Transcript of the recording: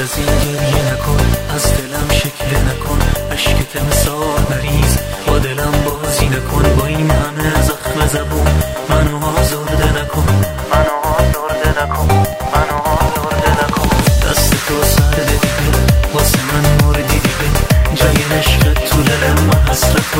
از این گریه نکن از دلم شکل نکن اشکت مثال مریض. با دلم بازی نکن با این همه زخم زبون. منو آزرده نکن. منو آزرده نکن. منو آزرده نکن. دست تو سرده دیگه واسه من مردی دیگه. جای عشق تو دلم من حسرت